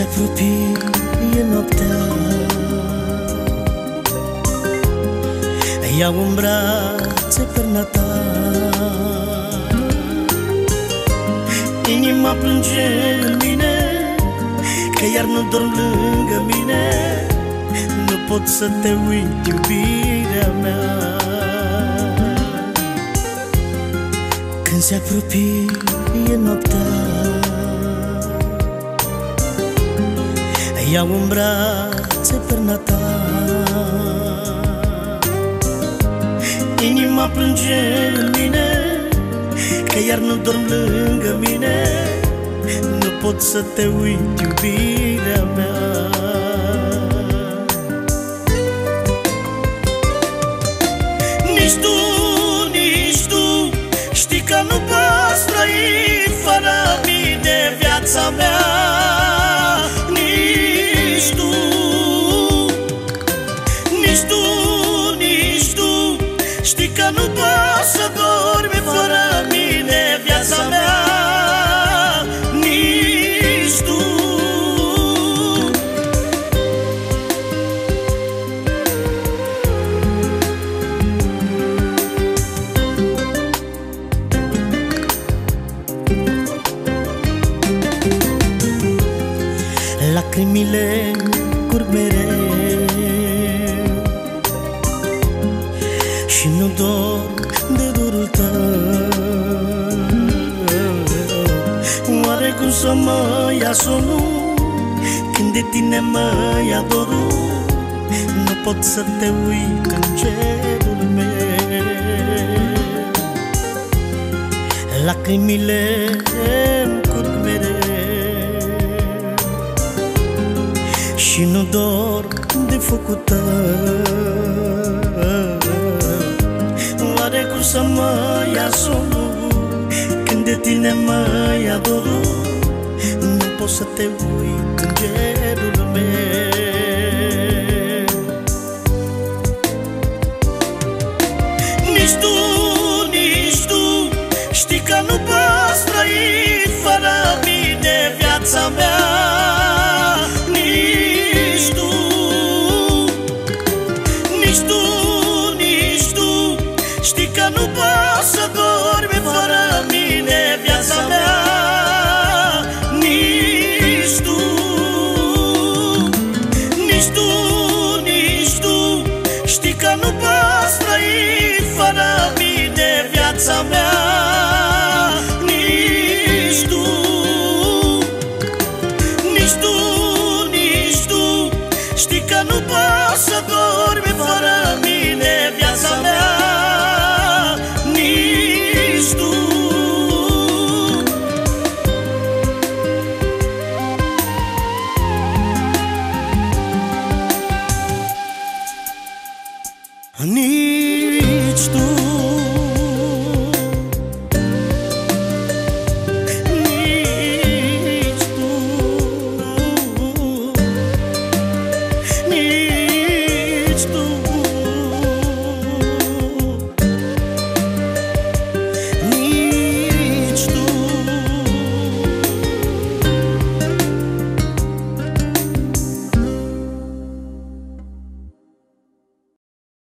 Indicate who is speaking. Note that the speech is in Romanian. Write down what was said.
Speaker 1: se apropie noaptea. Iau în brațe perna ta Inima plânge în mine Că iar nu dorm lângă mine. Nu pot să te uit, iubirea mea. Când se apropie noaptea Iau în brațe perna ta Inima plânge în mine Că iar nu dorm lângă mine. Nu pot să te uit, iubirea mea. Nici tu, nici tu Știi că nu poți trăi fără mine viața mea Lacrimile curg mereu. Și nu dor de dorul tău. Oare cum să mă ia somnul Când de tine mă ia dorul? Nu pot să te uit în cerul meu. Lacrimile curg Și nu dor de focul tău Oare cum să mă ia somnul Când de tine mă ia dorul. Nu pot să te uit în gerul meu. Nici tu, nici tu Știi că nu poți trăi fără mine viața mea viața mea Nici tu, nici tu, nici tu. Știi că nu poți să dormi fără mine viața mea Nici tu. Nici tu